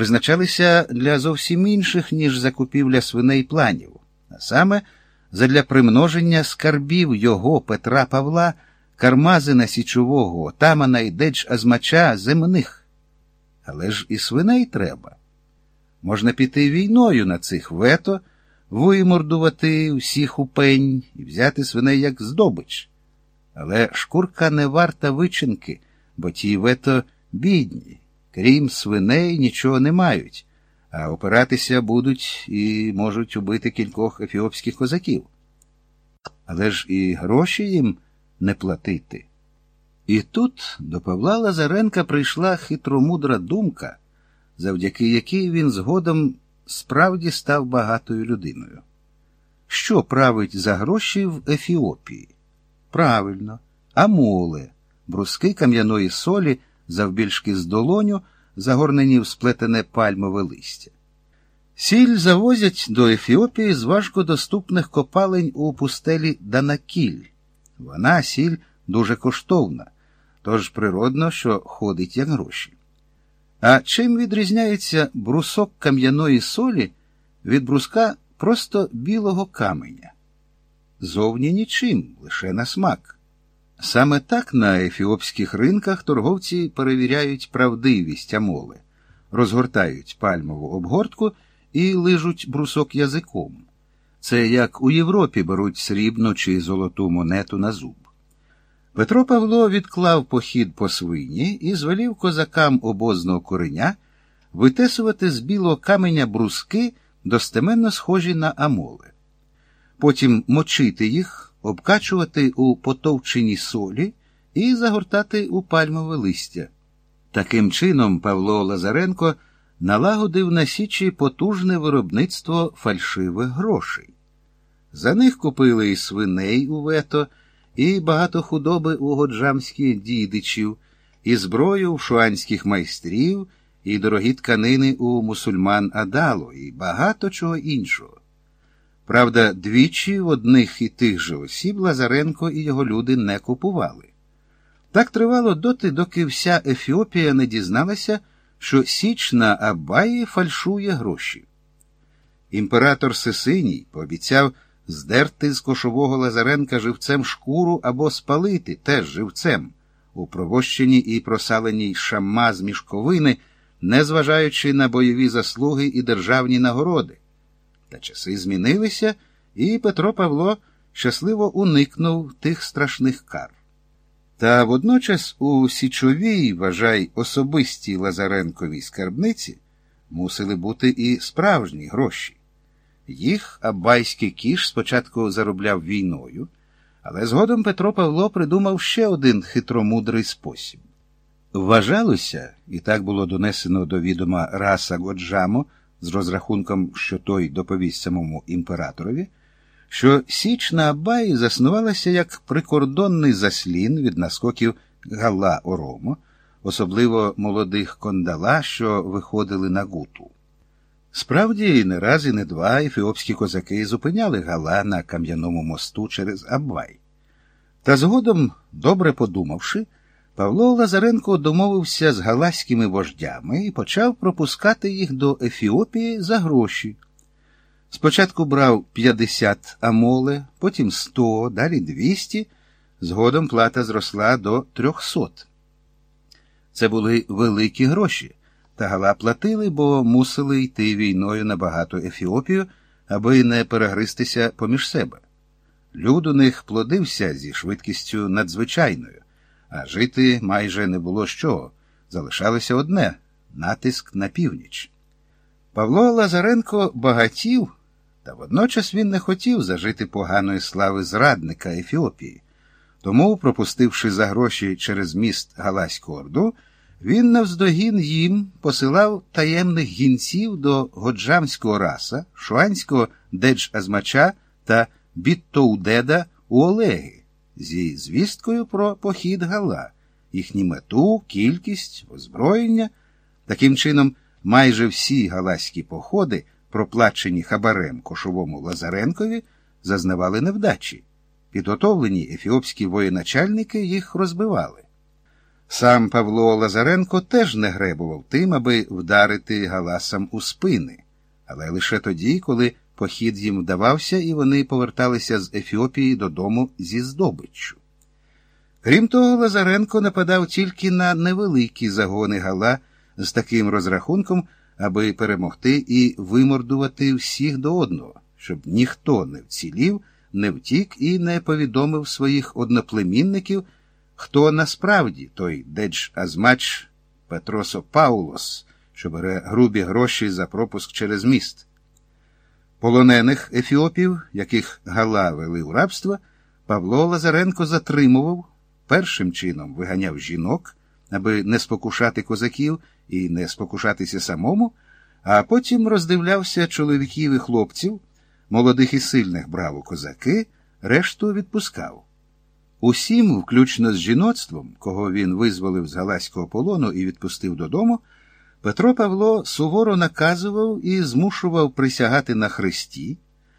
призначалися для зовсім інших, ніж закупівля свиней планів, а саме задля примноження скарбів його Петра Павла, Кармазина Січового, отамана і деч Азмача земних. Але ж і свиней треба. Можна піти війною на цих вето, вимордувати всіх у пень і взяти свиней як здобич. Але шкурка не варта вичинки, бо ті вето бідні, крім свиней, нічого не мають, а опиратися будуть і можуть убити кількох ефіопських козаків. Але ж і гроші їм не платити. І тут до Павла Лазаренка прийшла хитромудра думка, завдяки якій він згодом справді став багатою людиною. Що править за гроші в Ефіопії? Правильно, амоле, бруски кам'яної солі, завбільшки з долоню, загорнені в сплетене пальмове листя. Сіль завозять до Ефіопії з важкодоступних копалень у пустелі Данакіль. Вона сіль дуже коштовна, тож природно, що ходить як гроші. А чим відрізняється брусок кам'яної солі від бруска просто білого каменя? Зовні нічим, лише на смак. Саме так на ефіопських ринках торговці перевіряють правдивість амоли, розгортають пальмову обгортку і лижуть брусок язиком. Це як у Європі беруть срібну чи золоту монету на зуб. Петро Павло відклав похід по свині і звелів козакам обозного кореня витесувати з білого каменя бруски, достеменно схожі на амоли. Потім мочити їх, обкачувати у потовченій солі і загортати у пальмове листя. Таким чином Павло Лазаренко налагодив на Січі потужне виробництво фальшивих грошей. За них купили і свиней у вето, і багато худоби у годжамських дідичів, і зброю в шуанських майстрів, і дорогі тканини у мусульман Адало, і багато чого іншого. Правда, двічі в одних і тих же осіб Лазаренко і його люди не купували. Так тривало доти, доки вся Ефіопія не дізналася, що Січ на Абаї фальшує гроші. Імператор Сесиній пообіцяв здерти з кошового Лазаренка живцем шкуру або спалити теж живцем, у провощеній і просаленій шамма з мішковини, незважаючи на бойові заслуги і державні нагороди. Та часи змінилися, і Петро Павло щасливо уникнув тих страшних кар. Та водночас у січовій, вважай, особистій Лазаренковій скарбниці мусили бути і справжні гроші. Їх Абайський кіш спочатку заробляв війною, але згодом Петро Павло придумав ще один хитромудрий спосіб. Вважалося, і так було донесено до відома Раса Годжамо з розрахунком, що той доповість самому імператорові, що Січ на Абаї заснувалася як прикордонний заслін від наскоків Гала Оромо, особливо молодих кондала, що виходили на гуту. Справді, не раз і не два ефіопські козаки зупиняли Гала на кам'яному мосту через Аббай. Та згодом, добре подумавши, Павло Лазаренко домовився з галаськими вождями і почав пропускати їх до Ефіопії за гроші. Спочатку брав 50 амоле, потім 100, далі 200, згодом плата зросла до 300. Це були великі гроші. Та гала платили, бо мусили йти війною на багату Ефіопію, аби не перегристися поміж себе. Люд у них плодився зі швидкістю надзвичайною, а жити майже не було чого. Залишалося одне натиск на північ. Павло Лазаренко багатів, та водночас він не хотів зажити поганої слави зрадника Ефіопії. Тому, пропустивши за гроші через міст Галаську Орду, він навздогін їм посилав таємних гінців до Годжамського раса, Шуанського Дедж-Азмача та Біттоудеда у Олеги зі звісткою про похід Гала, їхню мету, кількість, озброєння. Таким чином, майже всі галаські походи, проплачені хабарем кошовому Лазаренкові, зазнавали невдачі. Підготовлені ефіопські воєначальники їх розбивали. Сам Павло Лазаренко теж не гребував тим, аби вдарити галасам у спини, але лише тоді, коли похід їм вдавався, і вони поверталися з Ефіопії додому зі здобиччю. Крім того, Лазаренко нападав тільки на невеликі загони гала з таким розрахунком, аби перемогти і вимордувати всіх до одного, щоб ніхто не вцілів, не втік і не повідомив своїх одноплемінників, хто насправді той Дедж Азмач Петросо Паулос, що бере грубі гроші за пропуск через міст. Полонених ефіопів, яких гала вели у рабство, Павло Лазаренко затримував, першим чином виганяв жінок, аби не спокушати козаків і не спокушатися самому, а потім роздивлявся чоловіків і хлопців, молодих і сильних брав у козаки, решту відпускав. Усім, включно з жіноцтвом, кого він визволив з галаського полону і відпустив додому, Петро Павло суворо наказував і змушував присягати на хресті.